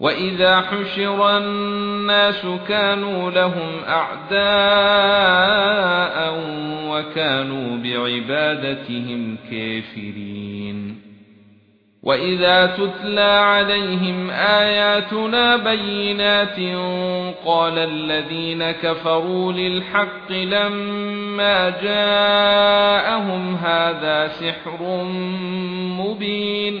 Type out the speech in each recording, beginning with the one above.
واذا حشر الناس كانوا لهم اعداء وكانوا بعبادتهم كافرين واذا تتلى عليهم اياتنا بينات قال الذين كفروا للحق لما جاءهم هذا سحر مبين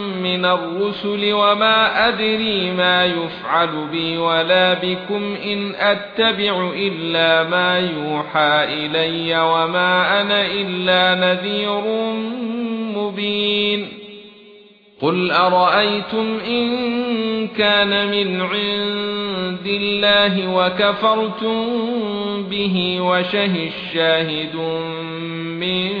من الرسل وما أدري ما يفعل بي ولا بكم إن أتبع إلا ما يوحى إلي وما أنا إلا نذير مبين. قل أرأيتم إن كان من عند الله وكفرتم به وشهد شاهد من